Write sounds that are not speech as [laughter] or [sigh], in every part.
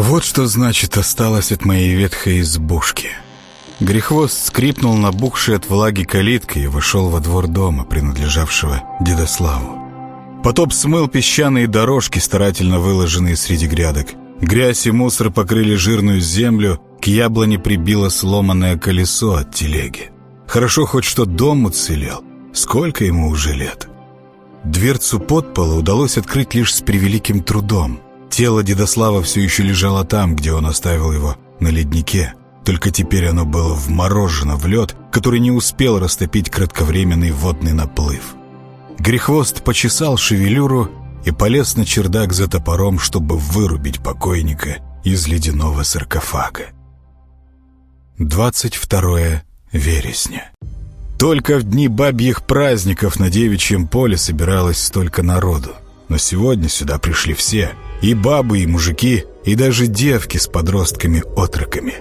Вот что значит осталось от моей ветхой избушки. Грехвост скрипнул набухшей от влаги калиткой и вошел во двор дома, принадлежавшего Дедославу. Потоп смыл песчаные дорожки, старательно выложенные среди грядок. Грязь и мусор покрыли жирную землю, к яблоне прибило сломанное колесо от телеги. Хорошо хоть что дом уцелел. Сколько ему уже лет? Дверцу подпола удалось открыть лишь с превеликим трудом. Тело Дедослава все еще лежало там, где он оставил его, на леднике. Только теперь оно было вморожено в лед, который не успел растопить кратковременный водный наплыв. Грехвост почесал шевелюру и полез на чердак за топором, чтобы вырубить покойника из ледяного саркофага. 22 вересня. Только в дни бабьих праздников на девичьем поле собиралось столько народу. Но сегодня сюда пришли все. И бабы, и мужики, и даже девки с подростками-отроками.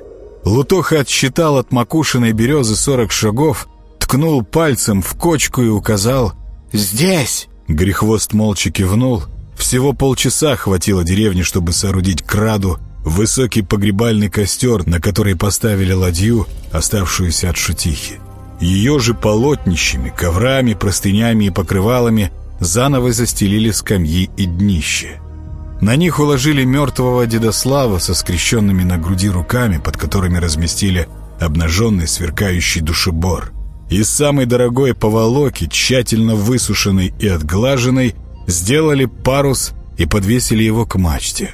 Лутоха отсчитал от макушиной березы сорок шагов, ткнул пальцем в кочку и указал «Здесь!» Грехвост молча кивнул. Всего полчаса хватило деревни, чтобы соорудить краду, высокий погребальный костер, на который поставили ладью, оставшуюся от шутихи. Ее же полотнищами, коврами, простынями и покрывалами заново застелили скамьи и днище. На них уложили мертвого Дедослава со скрещенными на груди руками, под которыми разместили обнаженный сверкающий душебор. Из самой дорогой поволоки, тщательно высушенной и отглаженной, сделали парус и подвесили его к мачте.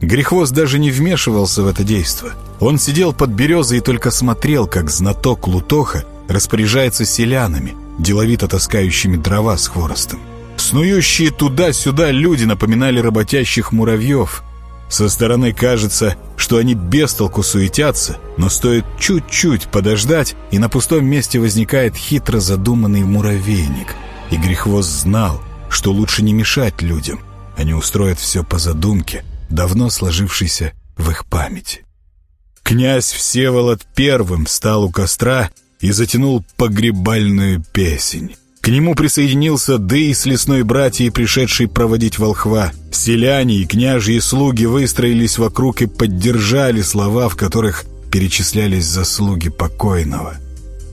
Грехвост даже не вмешивался в это действо. Он сидел под березой и только смотрел, как знаток Лутоха распоряжается селянами, деловито таскающими дрова с хворостом. Снующие туда-сюда люди напоминали работящих муравьев. Со стороны кажется, что они без толку суетятся, но стоит чуть-чуть подождать, и на пустом месте возникает хитро задуманный муравейник. И Грехвост знал, что лучше не мешать людям. Они устроят все по задумке, давно сложившейся в их памяти. Князь Всеволод первым встал у костра и затянул погребальную песнь. К нему присоединился Дэй с лесной братьей, пришедший проводить волхва. Селяне и княжьи слуги выстроились вокруг и поддержали слова, в которых перечислялись заслуги покойного.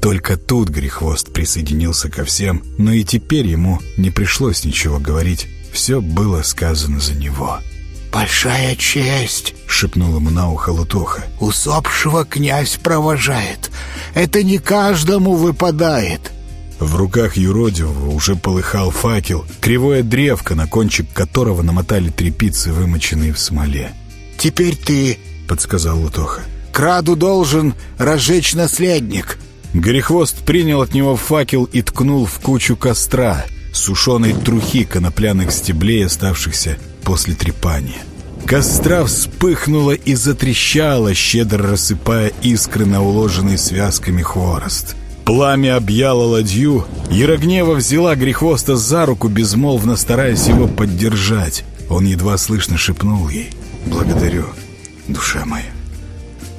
Только тут Грехвост присоединился ко всем, но и теперь ему не пришлось ничего говорить. Все было сказано за него. «Большая честь!» — шепнул ему на ухо Лутоха. «Усопшего князь провожает. Это не каждому выпадает». В руках юродивого уже полыхал факел, кривое древко, на кончик которого намотали трепицы, вымоченные в смоле. «Теперь ты», — подсказал Лутоха. «Краду должен разжечь наследник». Горехвост принял от него факел и ткнул в кучу костра, сушеной трухи конопляных стеблей, оставшихся после трепания. Костра вспыхнула и затрещала, щедро рассыпая искры на уложенный связками хворост. Пламя объяло ладью. Ярогнева взяла Грехвоста за руку, безмолвно стараясь его поддержать. Он едва слышно шепнул ей «Благодарю, душа моя».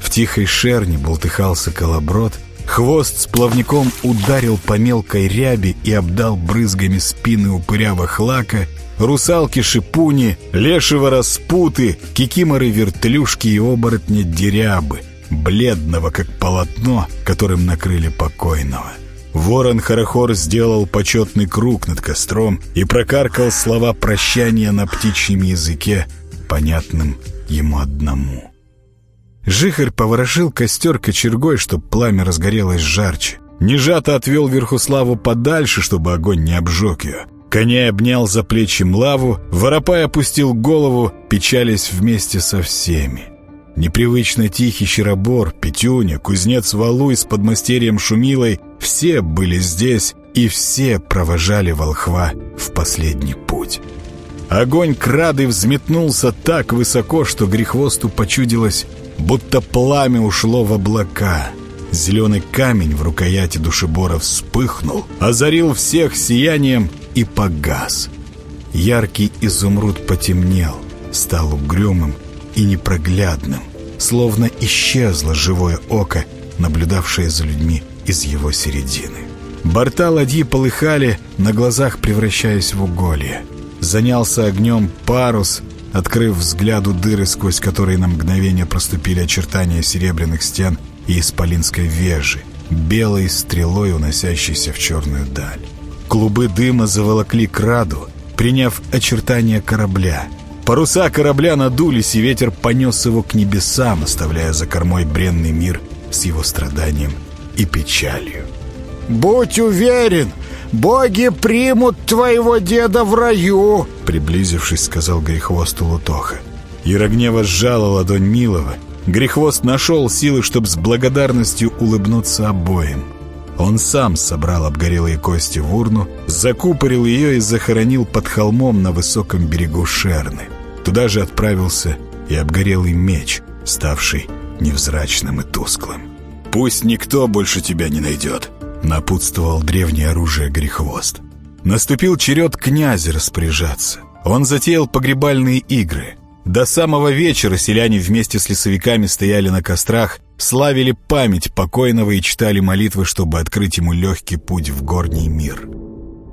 В тихой шерне болтыхался колоброд. Хвост с плавником ударил по мелкой ряби и обдал брызгами спины упырява хлака, русалки-шипуни, лешего распуты, кикиморы-вертлюшки и оборотни-дерябы — бледного, как полотно, которым накрыли покойного. Ворон Харахор сделал почетный круг над костром и прокаркал слова прощания на птичьем языке, понятным ему одному. Жихарь поворошил костер кочергой, чтоб пламя разгорелось жарче. Нежато отвел Верхуславу подальше, чтобы огонь не обжег ее. Коня обнял за плечи Млаву, Воропай опустил голову, печались вместе со всеми. Непривычно тихий Щеробор, Петюня, кузнец Валуй с подмастерьем Шумилой — все были здесь, и все провожали волхва в последний путь. Огонь крады взметнулся так высоко, что грехвосту почудилось, будто пламя ушло в облака. Зеленый камень в рукояти душебора вспыхнул, озарил всех сиянием и погас. Яркий изумруд потемнел, стал угрюмым и непроглядным, словно исчезло живое око, наблюдавшее за людьми из его середины. Борта ладьи полыхали, на глазах превращаясь в уголье. Занялся огнем парус, открыв взгляду дыры, сквозь которые на мгновение проступили очертания серебряных стен и исполинской вежи, белой стрелой, уносящейся в черную даль. Клубы дыма заволокли краду, приняв очертания корабля. Паруса корабля надулись, и ветер понес его к небесам, оставляя за кормой бренный мир с его страданием и печалью. «Будь уверен, боги примут твоего деда в раю!» Приблизившись, сказал Грехвосту Лутоха. Ярогнева сжала ладонь Милова. Грехвост нашел силы, чтобы с благодарностью улыбнуться обоим. Он сам собрал обгорелые кости в урну, закупорил ее и захоронил под холмом на высоком берегу Шерны. Туда же отправился и обгорелый меч, ставший невзрачным и тусклым. «Пусть никто больше тебя не найдет», — напутствовал древнее оружие Грехвост. Наступил черед князя распоряжаться. Он затеял погребальные игры. До самого вечера селяне вместе с лесовиками стояли на кострах, славили память покойного и читали молитвы, чтобы открыть ему легкий путь в горний мир.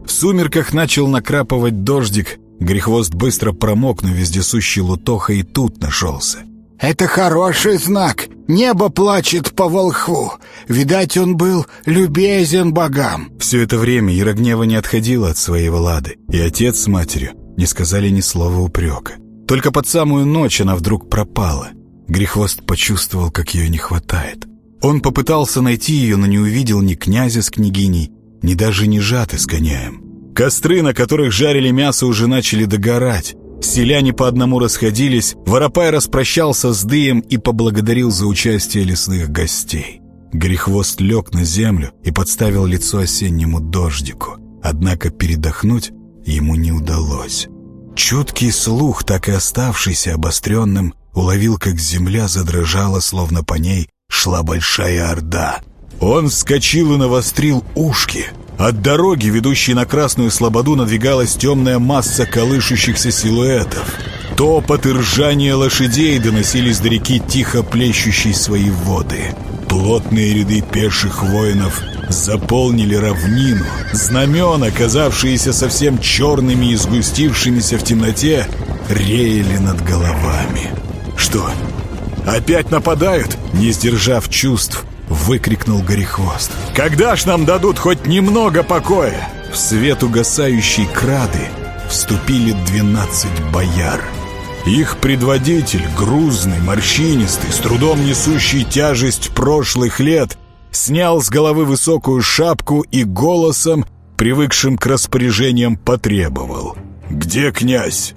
В сумерках начал накрапывать дождик, Грехвост быстро промок, но вездесущий Лутоха и тут нашелся. «Это хороший знак. Небо плачет по волхву. Видать, он был любезен богам». Все это время Ярогнева не отходила от своей Влады, и отец с матерью не сказали ни слова упрека. Только под самую ночь она вдруг пропала. Грехвост почувствовал, как ее не хватает. Он попытался найти ее, но не увидел ни князя с княгиней, ни даже ни жаты с коняем. Костры, на которых жарили мясо, уже начали догорать. Селяне по одному расходились, Воропай распрощался с Дыем и поблагодарил за участие лесных гостей. Грехвост лег на землю и подставил лицо осеннему дождику. Однако передохнуть ему не удалось. Чуткий слух, так и оставшийся обостренным, уловил, как земля задрожала, словно по ней шла большая орда. Он вскочил и навострил ушки. От дороги, ведущей на Красную Слободу, надвигалась темная масса колышущихся силуэтов. Топот и ржание лошадей доносились до реки, тихо плещущей свои воды. Плотные ряды пеших воинов заполнили равнину. Знамена, казавшиеся совсем черными и сгустившимися в темноте, реяли над головами. «Что, опять нападают?» Не сдержав чувств, выкрикнул Горехвост. «Когда ж нам дадут хоть немного покоя?» В свет угасающей крады вступили двенадцать бояр. Их предводитель, грузный, морщинистый, с трудом несущий тяжесть прошлых лет, снял с головы высокую шапку и голосом, привыкшим к распоряжениям, потребовал. «Где князь?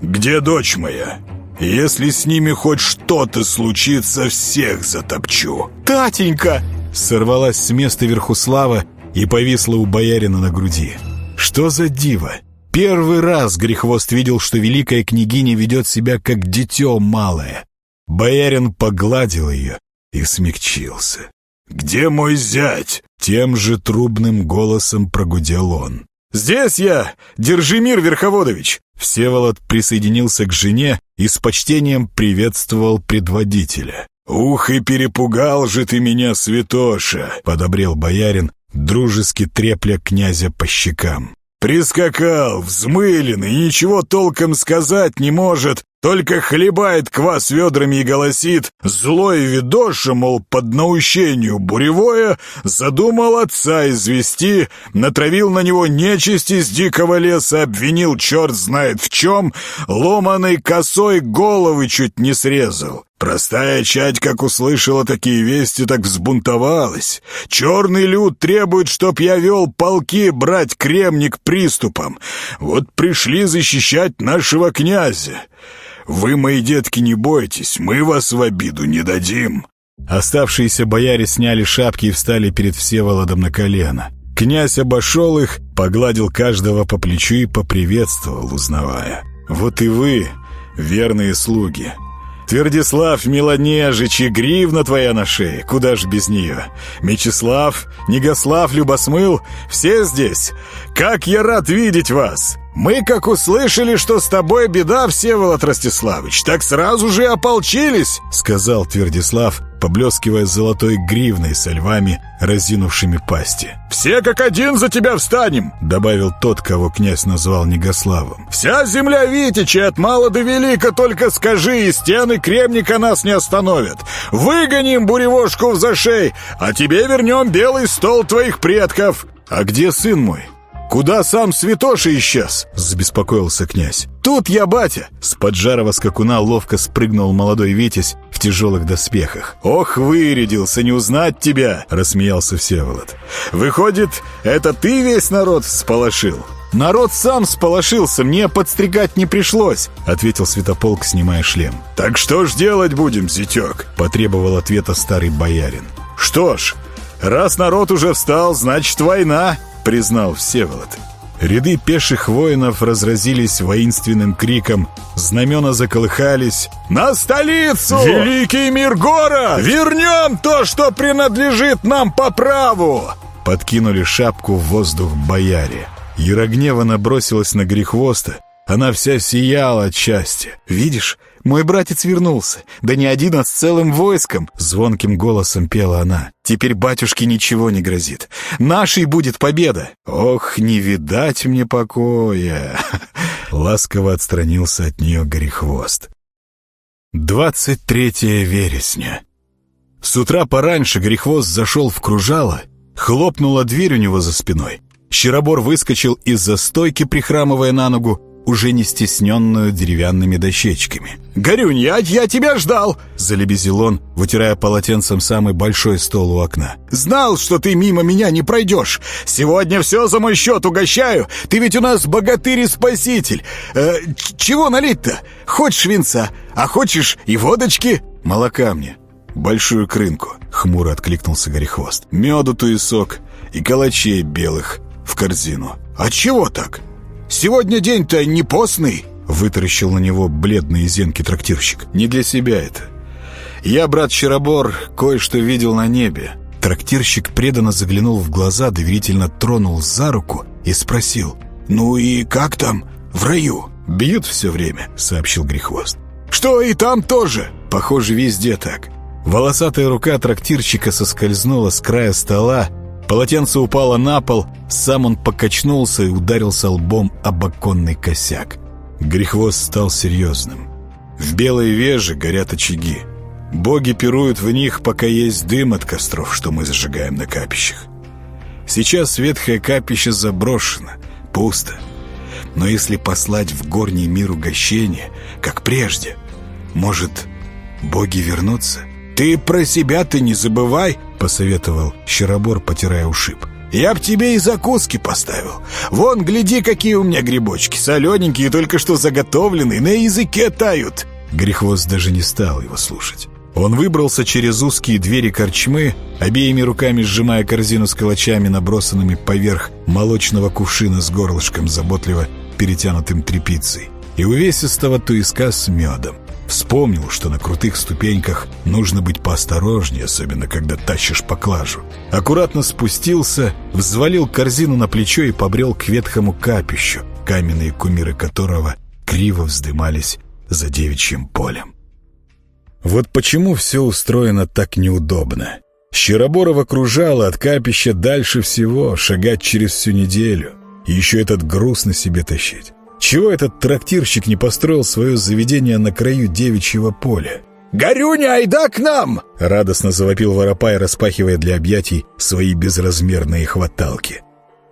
Где дочь моя?» Если с ними хоть что-то случится, всех затопчу. «Татенька!» Сорвалась с места Верхуслава и повисла у боярина на груди. «Что за диво?» Первый раз Грехвост видел, что великая княгиня ведет себя как дитё малое. Боярин погладил ее и смягчился. «Где мой зять?» Тем же трубным голосом прогудел он. «Здесь я! Держи мир, Верховодович!» Всеволод присоединился к жене и с почтением приветствовал предводителя. «Ух, и перепугал же ты меня, святоша!» — подобрел боярин, дружески трепля князя по щекам. «Прискакал, взмылен и ничего толком сказать не может, только хлебает квас ведрами и голосит, злой видоша, мол, под наущению буревое, задумал отца извести, натравил на него нечисть из дикого леса, обвинил черт знает в чем, ломаной косой головы чуть не срезал. Простая чать, как услышала такие вести, так взбунтовалась. Черный люд требует, чтоб я вел полки брать кремник приступом. Вот пришли защищать нашего князя. Вы, мои детки, не бойтесь, мы вас в обиду не дадим». Оставшиеся бояре сняли шапки и встали перед Всеволодом на колено. Князь обошел их, погладил каждого по плечу и поприветствовал, узнавая. «Вот и вы, верные слуги». Твердислав Милонежич и гривна твоя на шее, куда ж без нее? Мечислав, Негослав, Любосмыл, все здесь? Как я рад видеть вас! Мы, как услышали, что с тобой беда, Всеволод Ростиславыч, так сразу же ополчились, сказал Твердислав, поблескивая золотой гривной со львами, разинувшими пасти. «Все как один за тебя встанем!» — добавил тот, кого князь назвал Негославом. «Вся земля Витича от мала до велика, только скажи, и стены кремника нас не остановят. Выгоним буревошку в зашей, а тебе вернем белый стол твоих предков!» «А где сын мой?» «Куда сам святоша исчез?» — забеспокоился князь. «Тут я, батя!» С поджарого скакуна ловко спрыгнул молодой Витязь в тяжелых доспехах. «Ох, вырядился, не узнать тебя!» — рассмеялся Всеволод. «Выходит, это ты весь народ всполошил?» «Народ сам сполошился, мне подстригать не пришлось», — ответил Святополк, снимая шлем. «Так что ж делать будем, зятек?» — потребовал ответа старый боярин. «Что ж, раз народ уже встал, значит война», — признал Всеволод. Ряды пеших воинов разразились воинственным криком, знамена заколыхались. «На столицу! Великий мир гора! Вернем то, что принадлежит нам по праву!» Подкинули шапку в воздух бояре. Ярогнева набросилась на грехвоста. Она вся сияла от счастья. «Видишь, мой братец вернулся. Да не один, а с целым войском!» Звонким голосом пела она. «Теперь батюшке ничего не грозит. Нашей будет победа!» «Ох, не видать мне покоя!» [laughs] Ласково отстранился от нее Горехвост. Двадцать третье вересня. С утра пораньше Горехвост зашел в кружало, хлопнула дверь у него за спиной. Щеробор выскочил из-за стойки, прихрамывая на ногу, уже не стесненную деревянными дощечками. «Горюнь, я, я тебя ждал!» — залебезил он, вытирая полотенцем самый большой стол у окна. «Знал, что ты мимо меня не пройдешь! Сегодня все за мой счет угощаю! Ты ведь у нас богатырь и спаситель! Э, чего налить-то? Хочешь винца, а хочешь и водочки?» «Молока мне, большую крынку!» — хмуро откликнулся Горехвост. «Меду туесок и калачей белых в корзину». «А чего так?» Сегодня день-то не постный!» Вытаращил на него бледный зенки трактирщик. «Не для себя это. Я, брат Щеробор, кое-что видел на небе». Трактирщик преданно заглянул в глаза, доверительно тронул за руку и спросил. «Ну и как там? В раю?» «Бьют все время», — сообщил Грехвост. «Что, и там тоже?» «Похоже, везде так». Волосатая рука трактирщика соскользнула с края стола, Полотенце упало на пол, сам он покачнулся и ударился лбом об оконный косяк. Грехвост стал серьезным. В белой веже горят очаги. Боги пируют в них, пока есть дым от костров, что мы зажигаем на капищах. Сейчас ветхое капище заброшено, пусто. Но если послать в горний мир угощение, как прежде, может, боги вернутся? «Ты про себя-то не забывай», — посоветовал Щеробор, потирая ушиб. «Я б тебе и закуски поставил. Вон, гляди, какие у меня грибочки, солененькие, только что заготовленные, на языке тают». Грехвост даже не стал его слушать. Он выбрался через узкие двери корчмы, обеими руками сжимая корзину с калачами, набросанными поверх молочного кувшина с горлышком, заботливо перетянутым тряпицей, и увесистого туиска с медом. Вспомнил, что на крутых ступеньках нужно быть поосторожнее, особенно когда тащишь поклажу. Аккуратно спустился, взвалил корзину на плечо и побрел к ветхому капищу, каменные кумиры которого криво вздымались за девичьим полем. Вот почему все устроено так неудобно. Щероборов окружало от капища дальше всего, шагать через всю неделю. И еще этот груз на себе тащить. Чего этот трактирщик не построил свое заведение на краю девичьего поля? «Горюня, айда к нам!» — радостно завопил Воропай, распахивая для объятий свои безразмерные хваталки.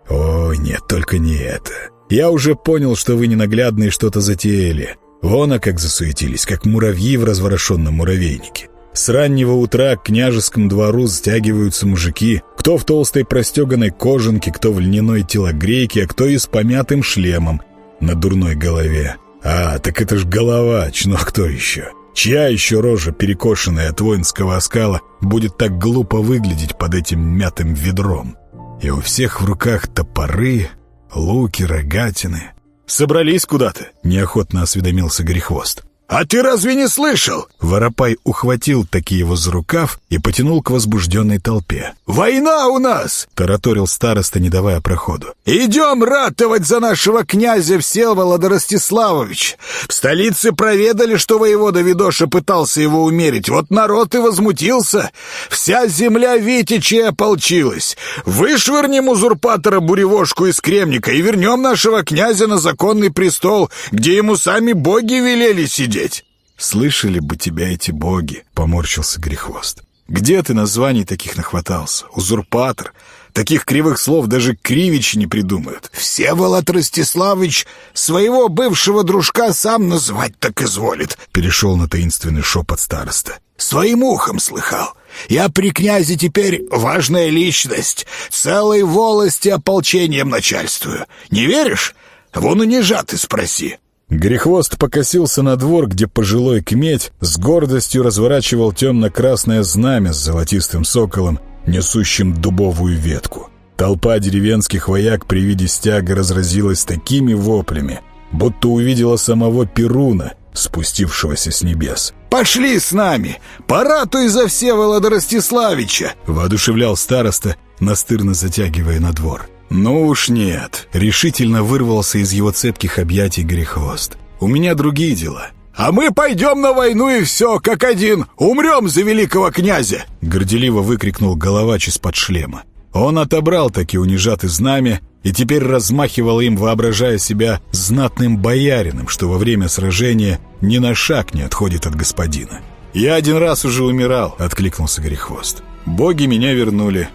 «Ой, нет, только не это. Я уже понял, что вы ненаглядные что-то затеяли. Вон, а как засуетились, как муравьи в разворошенном муравейнике. С раннего утра к княжескому двору стягиваются мужики, кто в толстой простеганной кожанке, кто в льняной телогрейке, а кто и с помятым шлемом, на дурной голове. А, так это ж голова, но кто еще? Чья еще рожа, перекошенная от воинского оскала, будет так глупо выглядеть под этим мятым ведром? И у всех в руках топоры, луки, рогатины. «Собрались куда-то?» — неохотно осведомился Грехвост. А ты разве не слышал?» Воропай ухватил таки его за рукав и потянул к возбужденной толпе. «Война у нас!» — тараторил староста, не давая проходу. «Идем ратовать за нашего князя Всеволода Ростиславович. В столице проведали, что воевода Видоша пытался его умерить. Вот народ и возмутился. Вся земля Витичей ополчилась. Вышвырнем узурпатора Буревошку из Кремника и вернем нашего князя на законный престол, где ему сами боги велели сидеть сидеть. «Слышали бы тебя эти боги», — поморщился Грехвост. «Где ты названий таких нахватался? Узурпатор. Таких кривых слов даже кривичи не придумают». «Всеволод Ростиславыч своего бывшего дружка сам называть так изволит», — перешел на таинственный шепот староста. «Своим ухом слыхал. Я при князе теперь важная личность. Целой волости ополчением начальствую. Не веришь? Вон у Нежаты спроси». Грехвост покосился на двор, где пожилой кметь с гордостью разворачивал темно-красное знамя с золотистым соколом, несущим дубовую ветку. Толпа деревенских вояк при виде стяга разразилась такими воплями, будто увидела самого Перуна, спустившегося с небес. «Пошли с нами! Поратуй за Всеволода Ростиславича!» — воодушевлял староста, настырно затягивая на двор. «Ну уж нет», — решительно вырвался из его цепких объятий Грехвост. «У меня другие дела». «А мы пойдем на войну и все, как один, умрем за великого князя!» Горделиво выкрикнул головач из-под шлема. Он отобрал таки унижатый знамя и теперь размахивал им, воображая себя знатным боярином, что во время сражения ни на шаг не отходит от господина. «Я один раз уже умирал», — откликнулся Грехвост. «Боги меня вернули.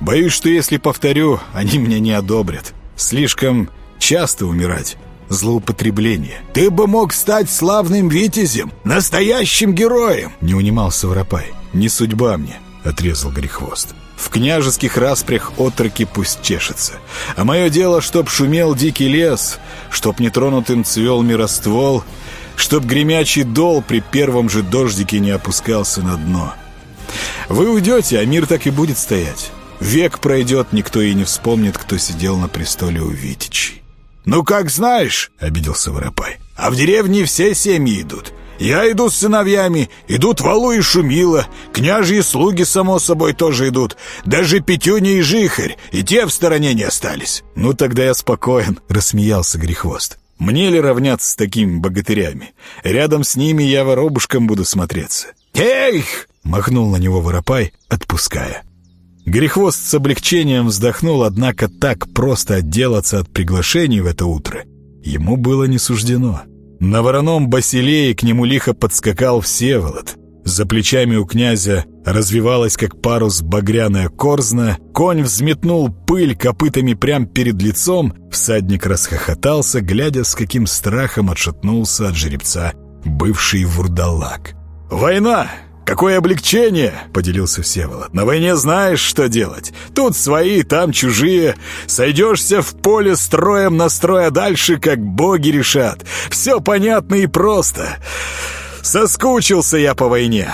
Боюсь, что если повторю, они меня не одобрят. Слишком часто умирать. Злоупотребление. Ты бы мог стать славным витязем, настоящим героем, не унимался Воропай. Не судьба мне, отрезал Грехвост. В княжеских распрях отроки пусть чешется. А мое дело, чтоб шумел дикий лес, чтоб нетронутым цвел мироствол, чтоб гремячий дол при первом же дождике не опускался на дно. Вы уйдете, а мир так и будет стоять. Век пройдет, никто и не вспомнит, кто сидел на престоле у Витичей. «Ну, как знаешь», — обиделся Воропай, — «а в деревне все семьи идут. Я иду с сыновьями, идут Валу и Шумила, княжьи слуги, само собой, тоже идут. Даже Петюня и Жихарь, и те в стороне не остались». «Ну, тогда я спокоен», — рассмеялся Грехвост. «Мне ли равняться с такими богатырями? Рядом с ними я воробушком буду смотреться». «Эх!» — махнул на него Воропай, отпуская. Грехвост с облегчением вздохнул, однако так просто отделаться от приглашений в это утро ему было не суждено. На вороном басилее к нему лихо подскакал Всеволод. За плечами у князя развивалась, как парус, багряная корзна, конь взметнул пыль копытами прямо перед лицом, всадник расхохотался, глядя, с каким страхом отшатнулся от жеребца бывший вурдалак. «Война! «Какое облегчение!» — поделился Всеволод. «На войне знаешь, что делать. Тут свои, там чужие. Сойдешься в поле строем на строй, а дальше как боги решат. Все понятно и просто. Соскучился я по войне.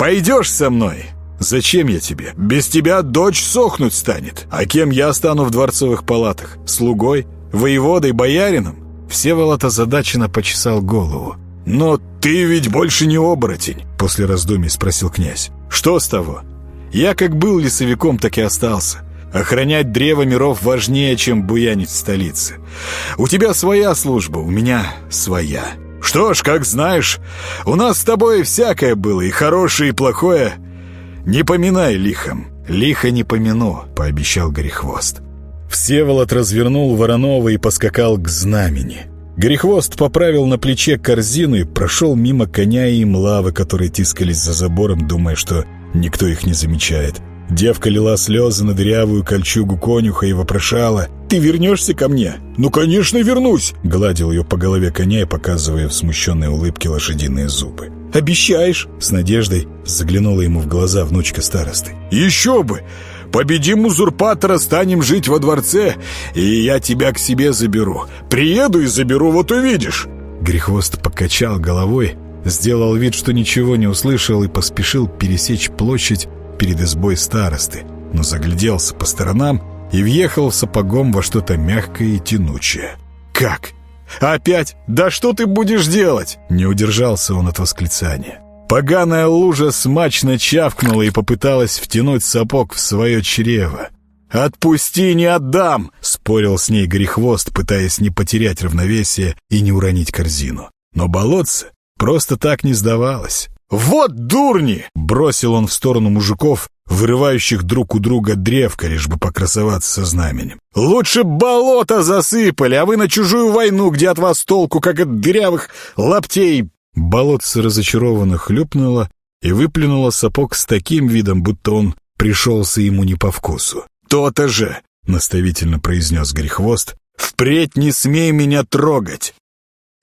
Пойдешь со мной?» «Зачем я тебе? Без тебя дочь сохнуть станет. А кем я стану в дворцовых палатах? Слугой? Воеводой? Боярином?» Всеволод озадаченно почесал голову. «Но ты ведь больше не оборотень», — после раздумий спросил князь. «Что с того? Я как был лесовиком, так и остался. Охранять древо миров важнее, чем буянить в столице. У тебя своя служба, у меня своя. Что ж, как знаешь, у нас с тобой всякое было, и хорошее, и плохое. Не поминай лихом». «Лихо не помяну», — пообещал Горехвост. Всеволод развернул Воронова и поскакал к знамени. Грехвост поправил на плече корзину и прошел мимо коня и млавы, которые тискались за забором, думая, что никто их не замечает. Девка лила слезы на дырявую кольчугу конюха и вопрошала «Ты вернешься ко мне?» «Ну, конечно, вернусь!» Гладил ее по голове коня и показывая в смущенной улыбке лошадиные зубы. «Обещаешь?» С надеждой заглянула ему в глаза внучка старосты. «Еще бы! Победим узурпатора, станем жить во дворце, и я тебя к себе заберу. Приеду и заберу, вот увидишь». Грехвост покачал головой, сделал вид, что ничего не услышал и поспешил пересечь площадь перед избой старосты, но загляделся по сторонам и въехал сапогом во что-то мягкое и тянучее. «Как? Опять? Да что ты будешь делать?» Не удержался он от восклицания. Поганая лужа смачно чавкнула и попыталась втянуть сапог в свое чрево. «Отпусти, не отдам!» — спорил с ней Грехвост, пытаясь не потерять равновесие и не уронить корзину. Но болотце просто так не сдавалось. «Вот дурни!» — бросил он в сторону мужиков, вырывающих друг у друга древко, лишь бы покрасоваться со знаменем. «Лучше болото засыпали, а вы на чужую войну, где от вас толку, как от дырявых лаптей!» Болотце разочарованно хлюпнуло и выплюнуло сапог с таким видом, будто он пришелся ему не по вкусу. «То-то же!» — наставительно произнес Грехвост. «Впредь не смей меня трогать!»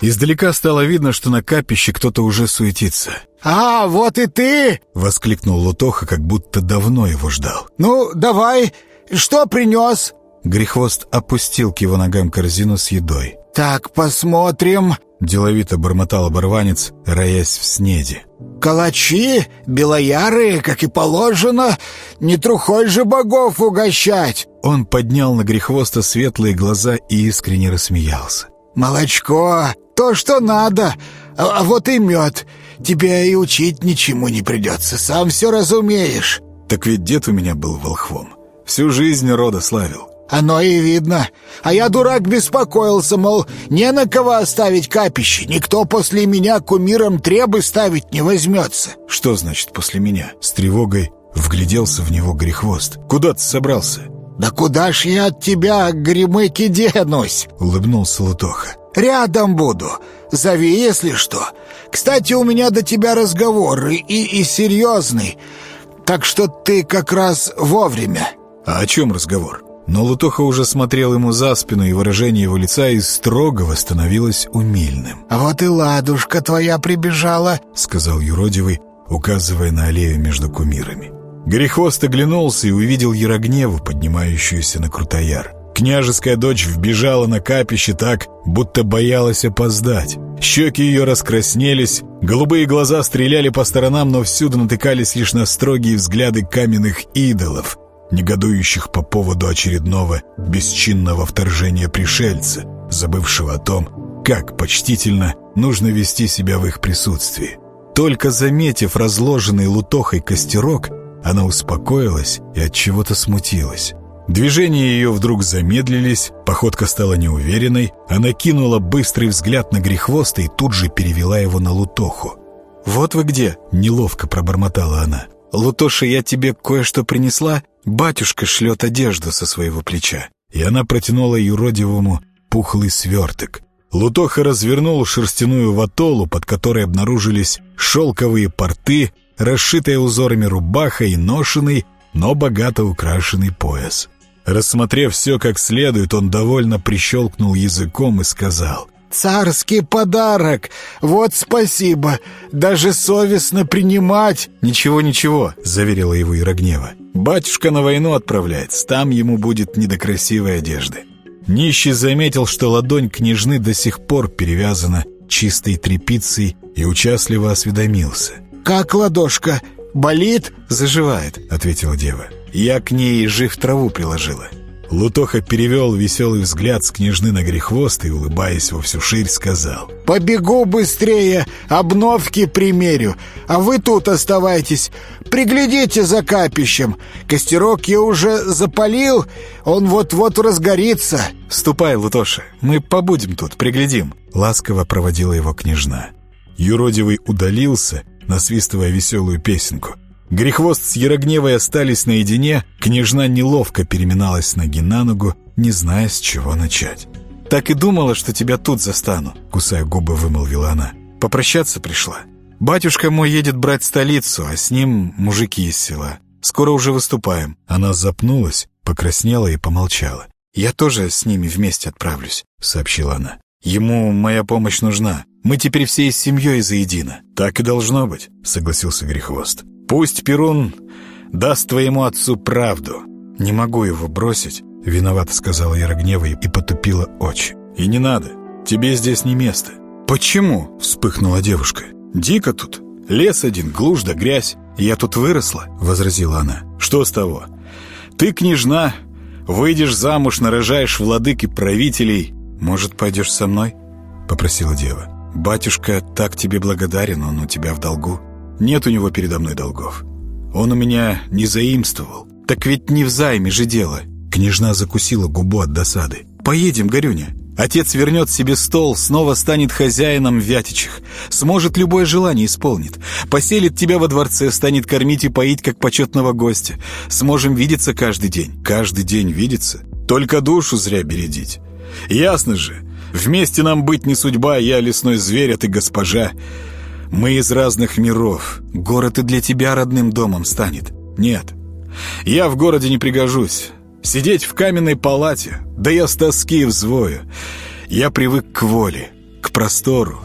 Издалека стало видно, что на капище кто-то уже суетится. «А, вот и ты!» — воскликнул Лутоха, как будто давно его ждал. «Ну, давай, что принес?» Грехвост опустил к его ногам корзину с едой. «Так, посмотрим», — деловито бормотал оборванец, роясь в снеди. «Калачи, белояры, как и положено, не трухой же богов угощать!» Он поднял на Грехвоста светлые глаза и искренне рассмеялся. «Молочко, то, что надо, а, а вот и мед. Тебя и учить ничему не придется, сам все разумеешь». «Так ведь дед у меня был волхвом. Всю жизнь рода славил». «Оно и видно. А я, дурак, беспокоился, мол, не на кого оставить капище. Никто после меня кумиром требы ставить не возьмется». «Что значит «после меня»?» С тревогой вгляделся в него Грехвост. «Куда ты собрался?» «Да куда ж я от тебя, гремыки, денусь?» — улыбнулся Лутоха. «Рядом буду. Зови, если что. Кстати, у меня до тебя разговор, и, и серьезный. Так что ты как раз вовремя». «А о чем разговор?» Но Лутоха уже смотрел ему за спину, и выражение его лица из строгого становилось умильным. «А вот и ладушка твоя прибежала», — сказал юродивый, указывая на аллею между кумирами. Грехвост оглянулся и увидел Ярогневу, поднимающуюся на Крутояр. Княжеская дочь вбежала на капище так, будто боялась опоздать. Щеки ее раскраснелись, голубые глаза стреляли по сторонам, но всюду натыкались лишь на строгие взгляды каменных идолов, негодующих по поводу очередного бесчинного вторжения пришельца, забывшего о том, как почтительно нужно вести себя в их присутствии. Только заметив разложенный лутохой костерок, она успокоилась и от чего-то смутилась. Движения ее вдруг замедлились, походка стала неуверенной, она кинула быстрый взгляд на грехвоста и тут же перевела его на Лутоху. «Вот вы где!» — неловко пробормотала она. «Лутоша, я тебе кое-что принесла? Батюшка шлет одежду со своего плеча». И она протянула юродивому пухлый сверток. Лутоха развернул шерстяную ватолу, под которой обнаружились шелковые порты, расшитая узорами рубаха и ношенный, но богато украшенный пояс. Рассмотрев все как следует, он довольно прищелкнул языком и сказал «Царский подарок! Вот спасибо! Даже совестно принимать!» «Ничего, ничего», — заверила его Ярогнева. «Батюшка на войну отправляется, там ему будет не до красивой одежды». Нищий заметил, что ладонь княжны до сих пор перевязана чистой тряпицей и участливо осведомился. «Как ладошка? Болит?» «Заживает», — ответила дева. Я к ней жив траву приложила. Лутоха перевел веселый взгляд с княжны на грехвост и, улыбаясь во всю ширь, сказал. «Побегу быстрее, обновки примерю, а вы тут оставайтесь. Приглядите за капищем. Костерок я уже запалил, он вот-вот разгорится». «Ступай, Лутоша, мы побудем тут, приглядим», — ласково проводила его княжна. Юродивый удалился, насвистывая веселую песенку — Грехвост с Ярогневой остались наедине, княжна неловко переминалась ноги на ногу, не зная, с чего начать. «Так и думала, что тебя тут застану», — кусая губы, вымолвила она. «Попрощаться пришла. Батюшка мой едет брать столицу, а с ним мужики из села. Скоро уже выступаем». Она запнулась, покраснела и помолчала. «Я тоже с ними вместе отправлюсь», — сообщила она. «Ему моя помощь нужна. Мы теперь всей семьей заедино». «Так и должно быть», — согласился Грехвост. Пусть Перун даст твоему отцу правду. Не могу его бросить, виновато сказала Ярогнева и потупила очи. И не надо, тебе здесь не место. Почему? вспыхнула девушка. Дико тут. Лес один, глушь грязь. Я тут выросла, возразила она. Что с того? Ты княжна, выйдешь замуж, нарожаешь владык и правителей. Может, пойдешь со мной? попросила дева. «Батюшка так тебе благодарен, он у тебя в долгу». «Нет у него передо мной долгов. Он у меня не заимствовал. Так ведь не в займе же дело». Княжна закусила губу от досады. «Поедем, Горюня. Отец вернет себе стол, снова станет хозяином Вятичих. Сможет любое желание исполнит. Поселит тебя во дворце, станет кормить и поить, как почетного гостя. Сможем видеться каждый день. Каждый день видеться. Только душу зря бередить. Ясно же. Вместе нам быть не судьба, я лесной зверь, а ты госпожа. Мы из разных миров. Город и для тебя родным домом станет. Нет. Я в городе не пригожусь. Сидеть в каменной палате, да я с тоски взвою. Я привык к воле, к простору.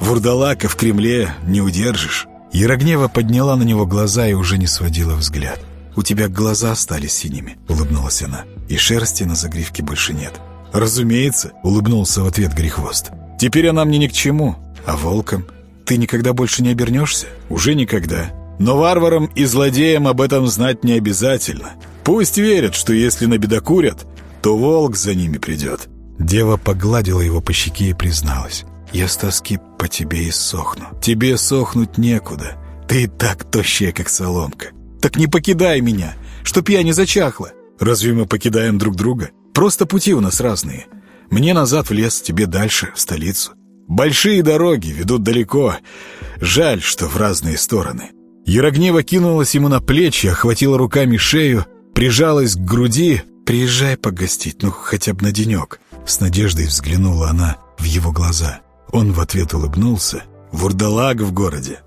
Вурдалака в Кремле не удержишь. Ярогнева подняла на него глаза и уже не сводила взгляд. «У тебя глаза стали синими», — улыбнулась она. «И шерсти на загривке больше нет». «Разумеется», — улыбнулся в ответ Грехвост. «Теперь она мне ни к чему. А волком? Ты никогда больше не обернешься?» «Уже никогда. Но варварам и злодеям об этом знать не обязательно. Пусть верят, что если набедокурят, то волк за ними придет». Дева погладила его по щеке и призналась. «Я с тоски по тебе и сохну. Тебе сохнуть некуда. Ты и так тощая, как соломка. Так не покидай меня, чтоб я не зачахла. Разве мы покидаем друг друга? Просто пути у нас разные. Мне назад в лес, тебе дальше, в столицу. Большие дороги ведут далеко. Жаль, что в разные стороны». Ярогнева кинулась ему на плечи, охватила руками шею, прижалась к груди. «Приезжай погостить, ну хотя бы на денек». С надеждой взглянула она в его глаза. Он в ответ улыбнулся. «Вурдалак в городе.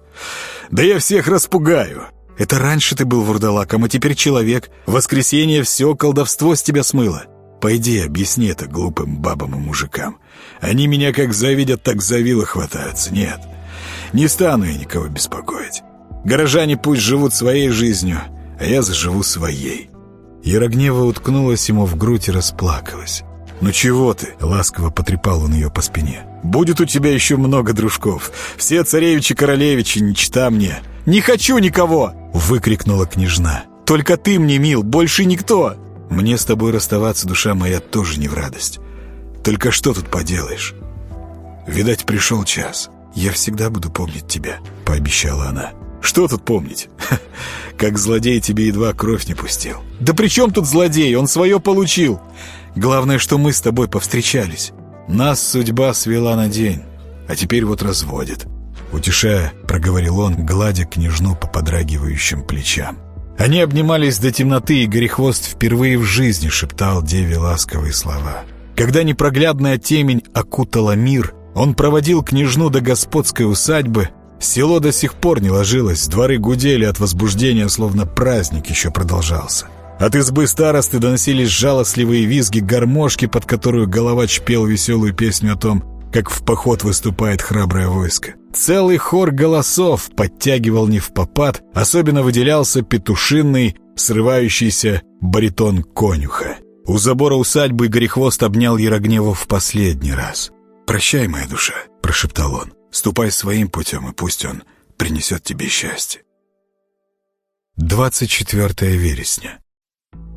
Да я всех распугаю. Это раньше ты был вурдалаком, а теперь человек. В воскресенье все колдовство с тебя смыло. Пойди, объясни это глупым бабам и мужикам. Они меня как завидят, так за вилы хватаются. Нет, не стану я никого беспокоить. Горожане пусть живут своей жизнью, а я заживу своей». Ярогнева уткнулась ему в грудь и расплакалась. «Ну чего ты?» — ласково потрепал он ее по спине. «Будет у тебя еще много дружков. Все царевичи-королевичи, не чита мне». «Не хочу никого!» — выкрикнула княжна. «Только ты мне мил, больше никто!» «Мне с тобой расставаться, душа моя, тоже не в радость. Только что тут поделаешь?» «Видать, пришел час. Я всегда буду помнить тебя», — пообещала она. Что тут помнить? [laughs] Как злодей тебе едва кровь не пустил. Да при чем тут злодей? Он свое получил. Главное, что мы с тобой повстречались. Нас судьба свела на день, а теперь вот разводит. Утешая, проговорил он, гладя княжну по подрагивающим плечам. Они обнимались до темноты, и Горехвост впервые в жизни шептал деве ласковые слова. Когда непроглядная темень окутала мир, он проводил княжну до господской усадьбы, Село до сих пор не ложилось, дворы гудели от возбуждения, словно праздник еще продолжался. От избы старосты доносились жалостливые визги гармошки, под которую головач пел веселую песню о том, как в поход выступает храброе войско. Целый хор голосов подтягивал не в попад, особенно выделялся петушинный, срывающийся баритон конюха. У забора усадьбы Горехвост обнял Ярогневу в последний раз. «Прощай, моя душа», — прошептал он. Ступай своим путем, и пусть он принесет тебе счастье. 24 вересня.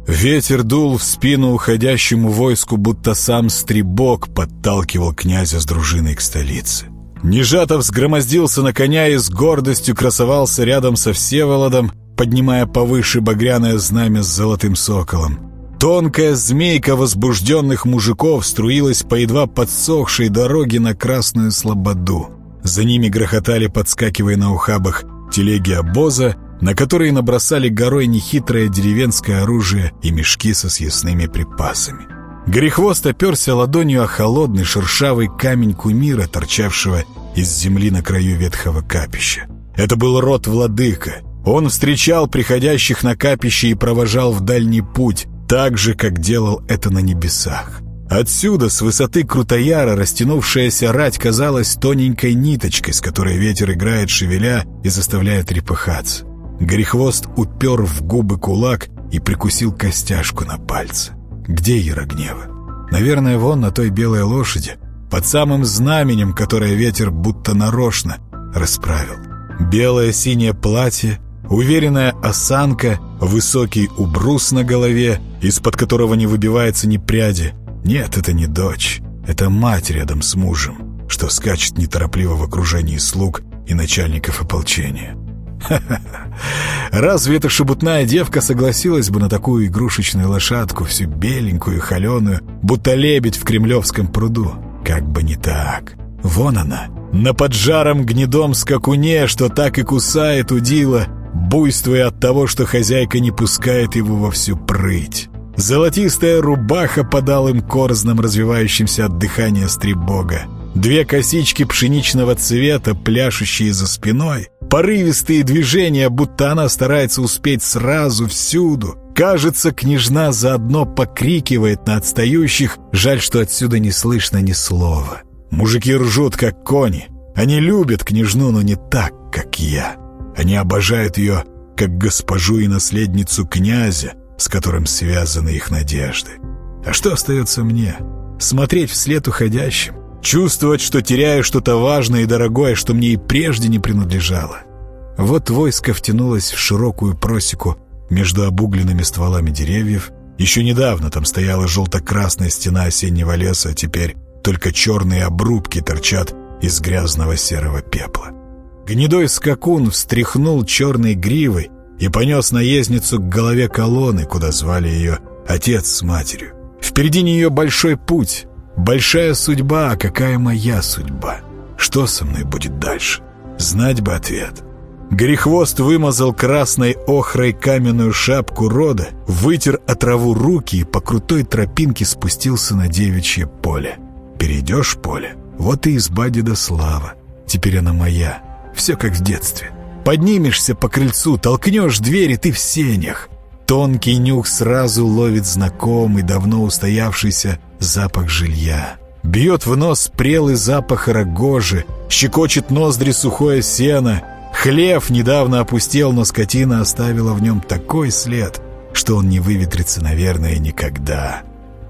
Ветер дул в спину уходящему войску, будто сам стребок подталкивал князя с дружиной к столице. Нежатов сгромоздился на коня и с гордостью красовался рядом со Всеволодом, поднимая повыше багряное знамя с золотым соколом. Тонкая змейка возбужденных мужиков струилась по едва подсохшей дороге на Красную Слободу. За ними грохотали, подскакивая на ухабах, телеги обоза, на которые набросали горой нехитрое деревенское оружие и мешки со съестными припасами. Горехвост оперся ладонью о холодный шершавый камень кумира, торчавшего из земли на краю ветхого капища. Это был род владыка. Он встречал приходящих на капище и провожал в дальний путь, так же, как делал это на небесах. Отсюда, с высоты Крутояра, растянувшаяся рать казалась тоненькой ниточкой, с которой ветер играет шевеля и заставляет репыхаться. Горехвост упер в губы кулак и прикусил костяшку на пальце. Где Ярогнева? Наверное, вон на той белой лошади, под самым знаменем, которое ветер будто нарочно расправил. Белое синее платье, уверенная осанка, высокий убрус на голове, из-под которого не выбивается ни пряди — нет, это не дочь. Это мать рядом с мужем. что скачет неторопливо в окружении слуг и начальников ополчения. [laughs] Разве эта шебутная девка согласилась бы на такую игрушечную лошадку, всю беленькую холеную, будто лебедь в кремлевском пруду? Как бы не так. Вон она, на поджаром гнедом скакуне, что так и кусает удила, буйствуя от того, что хозяйка не пускает его во всю прыть. Золотистая рубаха под алым корзном, развивающимся от дыхания стребога. Две косички пшеничного цвета, пляшущие за спиной. Порывистые движения, будто она старается успеть сразу, всюду. Кажется, княжна заодно покрикивает на отстающих, жаль, что отсюда не слышно ни слова. Мужики ржут, как кони. Они любят княжну, но не так, как я. Они обожают ее, как госпожу и наследницу князя, с которым связаны их надежды. А что остается мне? Смотреть вслед уходящим, чувствовать, что теряю что-то важное и дорогое, что мне и прежде не принадлежало. Вот войско втянулось в широкую просеку между обугленными стволами деревьев. Еще недавно там стояла желто-красная стена осеннего леса, а теперь только черные обрубки торчат из грязного серого пепла. Гнедой скакун встряхнул черной гривой и понес наездницу к голове колонны, куда звали ее отец с матерью. Впереди нее большой путь, большая судьба, а какая моя судьба? Что со мной будет дальше? Знать бы ответ. Горехвост вымазал красной охрой каменную шапку рода, вытер отраву руки и по крутой тропинке спустился на девичье поле. Перейдешь поле, вот и изба деда Слава. Теперь она моя. Все как в детстве. Поднимешься по крыльцу, толкнешь дверь, и ты в сенях. Тонкий нюх сразу ловит знакомый, давно устоявшийся запах жилья. Бьет в нос прелый запах рогожи, щекочет ноздри сухое сено. Хлев недавно опустел, но скотина оставила в нем такой след, что он не выветрится, наверное, никогда.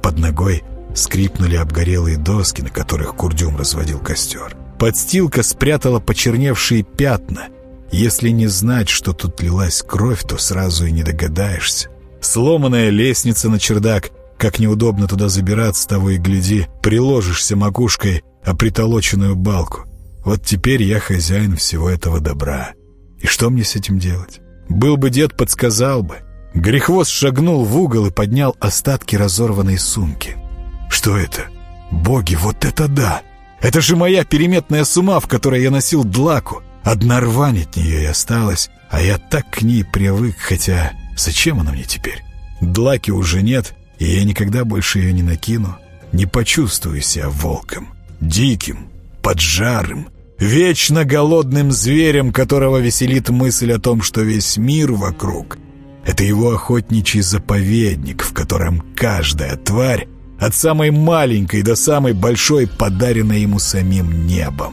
Под ногой скрипнули обгорелые доски, на которых Курдюм разводил костер. Подстилка спрятала почерневшие пятна — если не знать, что тут лилась кровь, то сразу и не догадаешься. Сломанная лестница на чердак, как неудобно туда забираться, того и гляди, приложишься макушкой о притолоченную балку. Вот теперь я хозяин всего этого добра. И что мне с этим делать? Был бы дед, подсказал бы. Грехвост шагнул в угол и поднял остатки разорванной сумки. Что это? Боги, вот это да! Это же моя переметная сума, в которой я носил длаку. Одна рвань от нее и осталась, а я так к ней привык, хотя зачем она мне теперь? Длаки уже нет, и я никогда больше ее не накину. Не почувствую себя волком, диким, поджарым, вечно голодным зверем, которого веселит мысль о том, что весь мир вокруг — это его охотничий заповедник, в котором каждая тварь, от самой маленькой до самой большой, подарена ему самим небом.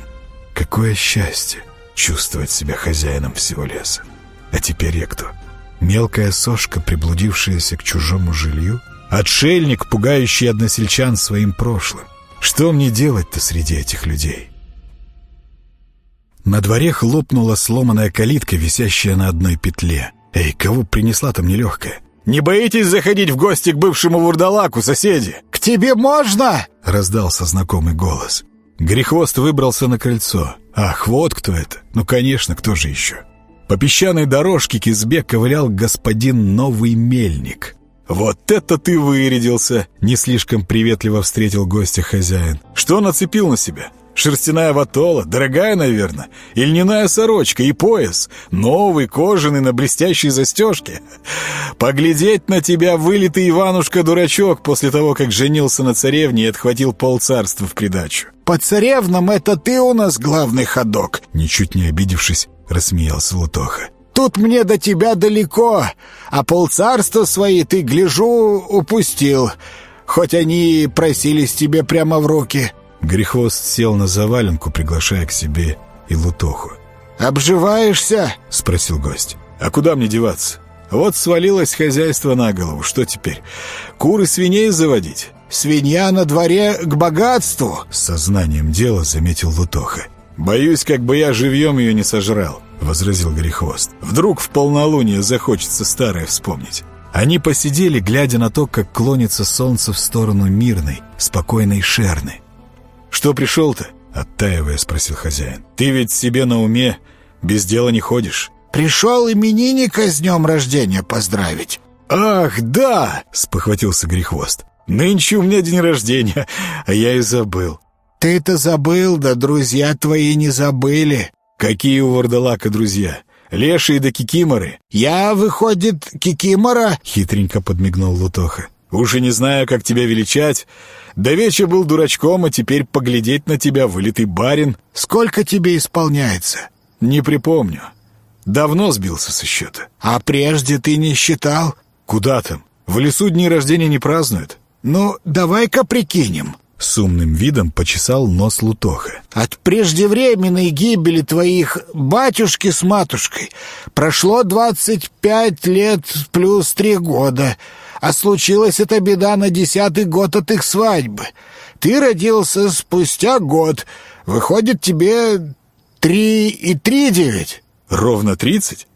Какое счастье! Чувствовать себя хозяином всего леса. А теперь я кто? Мелкая сошка, приблудившаяся к чужому жилью? Отшельник, пугающий односельчан своим прошлым? Что мне делать-то среди этих людей? На дворе хлопнула сломанная калитка, висящая на одной петле. «Эй, кого принесла-то мне легкая?» «Не боитесь заходить в гости к бывшему вурдалаку, соседи?» «К тебе можно?» — раздался знакомый голос. Грехвост выбрался на крыльцо. Ах, вот кто это. Ну, конечно, кто же еще? По песчаной дорожке к избе ковылял господин Новый Мельник. «Вот это ты вырядился!» — не слишком приветливо встретил гостя хозяин. «Что нацепил на себя? Шерстяная ватола, дорогая, наверное, и льняная сорочка, и пояс, новый, кожаный, на блестящей застежке. Поглядеть на тебя вылитый Иванушка-дурачок после того, как женился на царевне и отхватил полцарства в придачу. «По царевнам это ты у нас главный ходок!» Ничуть не обидевшись, рассмеялся Лутоха. «Тут мне до тебя далеко, а полцарства свои ты, гляжу, упустил, хоть они просились тебе прямо в руки». Грехвост сел на заваленку, приглашая к себе и Лутоху. «Обживаешься?» — спросил гость. «А куда мне деваться? Вот свалилось хозяйство на голову. Что теперь? Куры свиней заводить?» «Свинья на дворе к богатству!» — с сознанием дела заметил Лутоха. «Боюсь, как бы я живьем ее не сожрал», — возразил Грехвост. «Вдруг в полнолуние захочется старое вспомнить». Они посидели, глядя на то, как клонится солнце в сторону мирной, спокойной Шерны. «Что пришел-то?» — Оттаивая, спросил хозяин. «Ты ведь себе на уме без дела не ходишь?» «Пришел именинника с днем рождения поздравить». «Ах, да!» — спохватился Грехвост. «Нынче у меня день рождения, а я и забыл». «Ты-то забыл, да друзья твои не забыли». «Какие у Вардалака друзья? Лешие да кикиморы?» «Я, выходит, кикимора?» — хитренько подмигнул Лутоха. «Уж и не знаю, как тебя величать. До вечера был дурачком, а теперь поглядеть на тебя, вылитый барин». «Сколько тебе исполняется?» «Не припомню. Давно сбился со счета». «А прежде ты не считал?» «Куда там? В лесу дни рождения не празднуют». «Ну, давай-ка прикинем». С умным видом почесал нос Лутоха. «От преждевременной гибели твоих батюшки с матушкой прошло двадцать пять лет плюс три года, а случилась эта беда на десятый год от их свадьбы. Ты родился спустя год, выходит тебе три и три девять». «Ровно тридцать?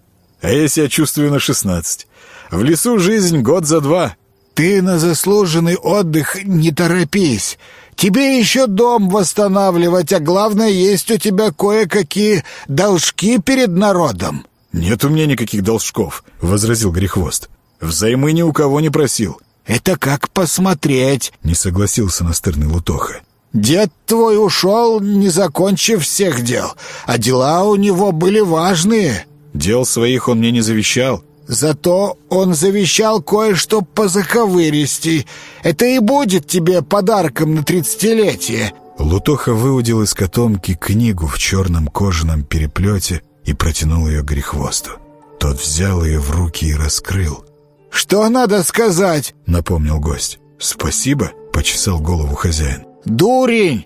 А я себя чувствую на шестнадцать. В лесу жизнь год за два». «Ты на заслуженный отдых не торопись. Тебе еще дом восстанавливать, а главное, есть у тебя кое-какие должки перед народом». «Нет у меня никаких должков», — возразил Грехвост. «Взаймы ни у кого не просил». «Это как посмотреть», — не согласился настырный Лутоха. «Дед твой ушел, не закончив всех дел, а дела у него были важные». «Дел своих он мне не завещал». Зато он завещал кое-что позаковыристей. Это и будет тебе подарком на тридцатилетие». Лутоха выудил из котомки книгу в черном кожаном переплете и протянул ее Грехвосту. Тот взял ее в руки и раскрыл. «Что надо сказать?» — напомнил гость. «Спасибо», — почесал голову хозяин. «Дурень!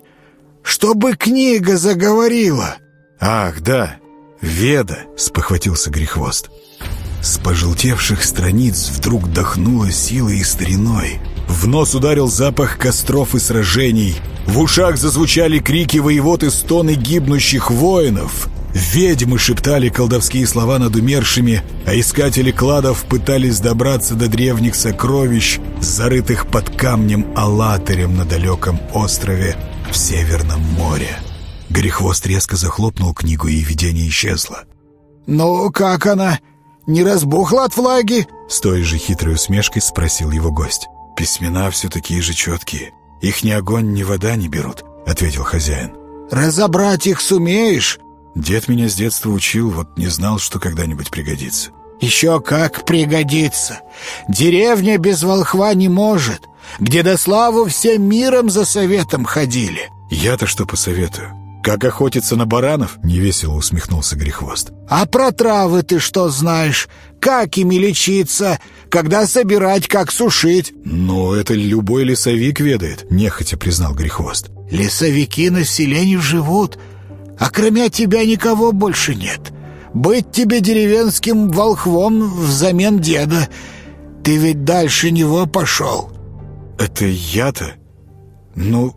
Чтобы книга заговорила!» «Ах, да, Веда!» — спохватился Грехвост. С пожелтевших страниц вдруг дохнуло силой и стариной. В нос ударил запах костров и сражений. В ушах зазвучали крики воевод и стоны гибнущих воинов. Ведьмы шептали колдовские слова над умершими, а искатели кладов пытались добраться до древних сокровищ, зарытых под камнем Алатырем на далеком острове в Северном море. Грехвост резко захлопнул книгу, и видение исчезло. «Ну, как она?» не разбухла от влаги?» С той же хитрой усмешкой спросил его гость. «Письмена все такие же четкие. Их ни огонь, ни вода не берут», — ответил хозяин. «Разобрать их сумеешь?» «Дед меня с детства учил, вот не знал, что когда-нибудь пригодится». «Еще как пригодится! Деревня без волхва не может. Где до славу всем миром за советом ходили». «Я-то что посоветую? «Как охотиться на баранов?» — невесело усмехнулся Грехвост. «А про травы ты что знаешь? Как ими лечиться? Когда собирать, как сушить?» «Ну, это любой лесовик ведает», — нехотя признал Грехвост. «Лесовики на селении живут, а кроме тебя никого больше нет. Быть тебе деревенским волхвом взамен деда. Ты ведь дальше него пошел». «Это я-то? Ну,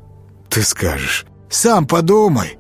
ты скажешь». Сам подумай.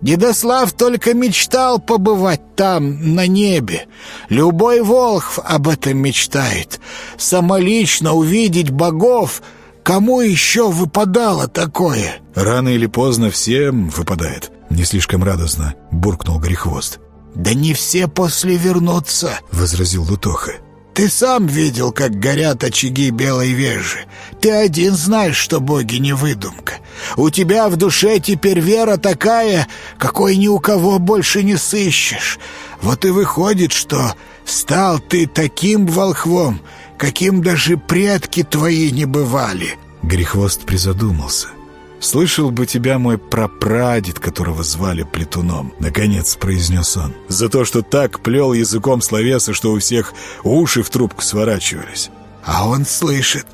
Дедослав только мечтал побывать там, на небе. Любой волхв об этом мечтает. Самолично увидеть богов. Кому еще выпадало такое? Рано или поздно всем выпадает. Не слишком радостно буркнул Грехвост. «Да не все после вернутся», — возразил Лутоха. Ты сам видел, как горят очаги белой вежи. Ты один знаешь, что боги не выдумка. У тебя в душе теперь вера такая, какой ни у кого больше не сыщешь. Вот и выходит, что стал ты таким волхвом, каким даже предки твои не бывали». Грехвост призадумался. «Слышал бы тебя мой прапрадед, которого звали Плетуном», — наконец произнес он. «За то, что так плел языком словеса, что у всех уши в трубку сворачивались». «А он слышит.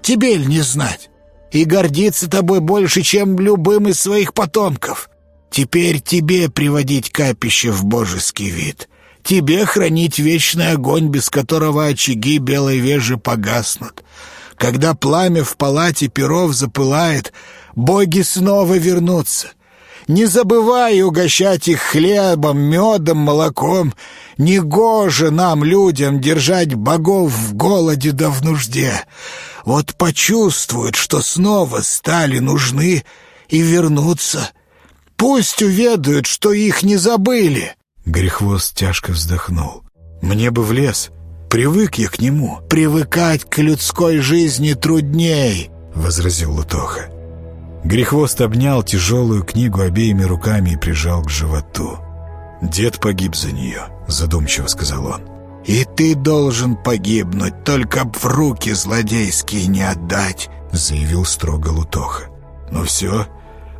Тебе ли не знать? И гордится тобой больше, чем любым из своих потомков. Теперь тебе приводить капище в божеский вид». Тебе хранить вечный огонь, без которого очаги белой вежи погаснут. Когда пламя в палате перов запылает, боги снова вернутся. Не забывай угощать их хлебом, медом, молоком. Негоже нам, людям, держать богов в голоде да в нужде. Вот почувствуют, что снова стали нужны и вернутся. Пусть уведают, что их не забыли!» Грехвост тяжко вздохнул. «Мне бы в лес. Привык я к нему». «Привыкать к людской жизни трудней», — возразил Лутоха. Грехвост обнял тяжелую книгу обеими руками и прижал к животу. «Дед погиб за нее», — задумчиво сказал он. «И ты должен погибнуть, только в руки злодейские не отдать», — заявил строго Лутоха. «Ну все,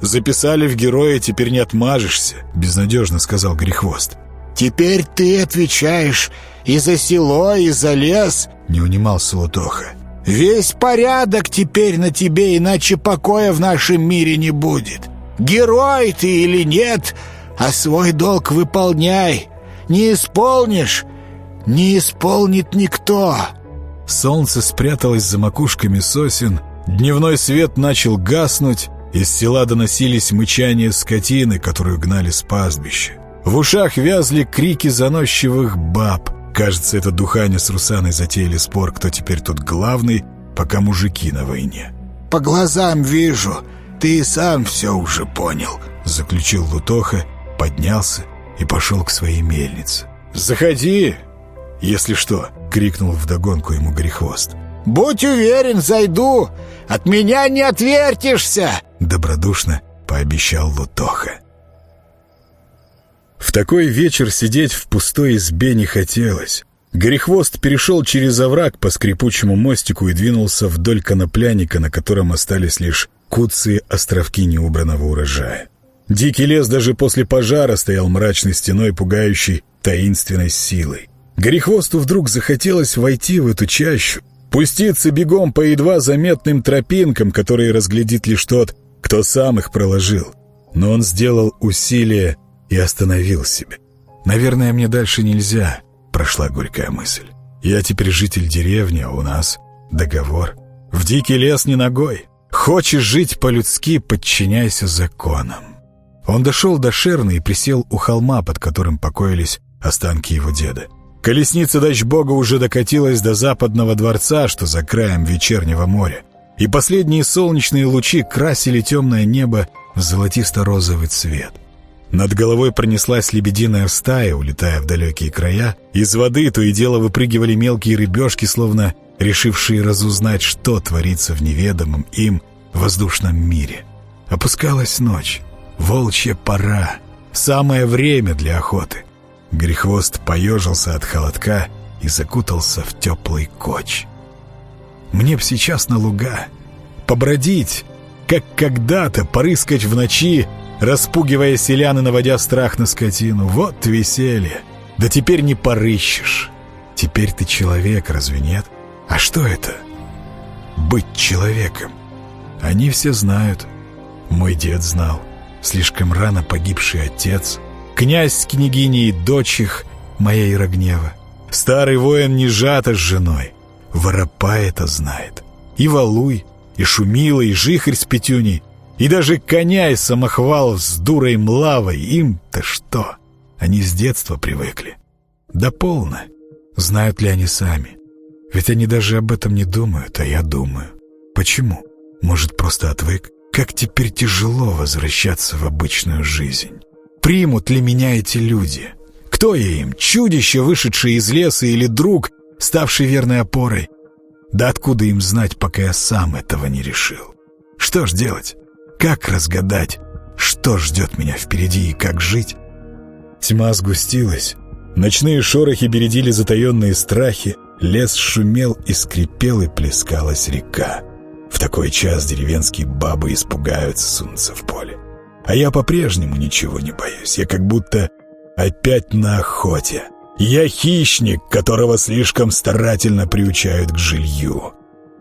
записали в героя, теперь не отмажешься», — безнадежно сказал Грехвост. «Теперь ты отвечаешь и за село, и за лес», — не унимался Лутоха. «Весь порядок теперь на тебе, иначе покоя в нашем мире не будет. Герой ты или нет, а свой долг выполняй. Не исполнишь, не исполнит никто». Солнце спряталось за макушками сосен, дневной свет начал гаснуть, из села доносились мычания скотины, которую гнали с пастбища. В ушах вязли крики заносчивых баб. Кажется, это Духаня с Русаной затеяли спор, кто теперь тут главный, пока мужики на войне. «По глазам вижу, ты и сам все уже понял», — заключил Лутоха, поднялся и пошел к своей мельнице. «Заходи, если что!» — крикнул вдогонку ему Грехвост. «Будь уверен, зайду! От меня не отвертишься!» — добродушно пообещал Лутоха. В такой вечер сидеть в пустой избе не хотелось. Горехвост перешел через овраг по скрипучему мостику и двинулся вдоль конопляника, на котором остались лишь куцые островки неубранного урожая. Дикий лес даже после пожара стоял мрачной стеной, пугающей таинственной силой. Горехвосту вдруг захотелось войти в эту чащу, пуститься бегом по едва заметным тропинкам, которые разглядит лишь тот, кто сам их проложил. Но он сделал усилие и остановил себя. «Наверное, мне дальше нельзя», — прошла горькая мысль. «Я теперь житель деревни, а у нас договор. В дикий лес не ногой. Хочешь жить по-людски, подчиняйся законам». Он дошел до Шерны и присел у холма, под которым покоились останки его деда. Колесница дочь бога уже докатилась до западного дворца, что за краем вечернего моря, и последние солнечные лучи красили темное небо в золотисто-розовый цвет. Над головой пронеслась лебединая стая, улетая в далекие края. Из воды то и дело выпрыгивали мелкие рыбешки, словно решившие разузнать, что творится в неведомом им воздушном мире. Опускалась ночь, волчья пора, самое время для охоты — Грехвост поежился от холодка и закутался в теплый коч. «Мне б сейчас на луга, побродить, как когда-то порыскать в ночи, распугивая селян и наводя страх на скотину. Вот веселье! Да теперь не порыщешь. Теперь ты человек, разве нет? А что это? Быть человеком. Они все знают. Мой дед знал. Слишком рано погибший отец — Князь с княгиней, дочь их, моя Ирогнева. Старый воин не жато с женой. Воропа это знает. И Валуй, и Шумила, и Жихарь с Петюней, и даже коня и самохвал с дурой млавой. Им-то что? Они с детства привыкли. Да полно. Знают ли они сами? Ведь они даже об этом не думают, а я думаю. Почему? Может, просто отвык? Как теперь тяжело возвращаться в обычную жизнь. Примут ли меня эти люди? Кто я им? Чудище, вышедшее из леса или друг, ставший верной опорой? Да откуда им знать, пока я сам этого не решил? Что ж делать? Как разгадать, что ждет меня впереди и как жить? Тьма сгустилась. Ночные шорохи бередили затаенные страхи. Лес шумел и скрипел, и плескалась река. В такой час деревенские бабы испугаются сунуться в поле. А я по-прежнему ничего не боюсь. Я как будто опять на охоте. Я хищник, которого слишком старательно приучают к жилью.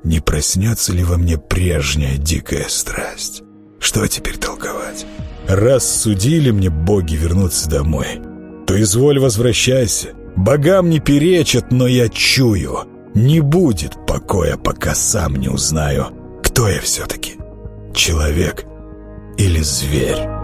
Не проснется ли во мне прежняя дикая страсть? Что теперь толковать? Раз судили мне боги вернуться домой, то изволь возвращайся. Богам не перечат, но я чую. Не будет покоя, пока сам не узнаю, кто я все-таки. Человек или зверь.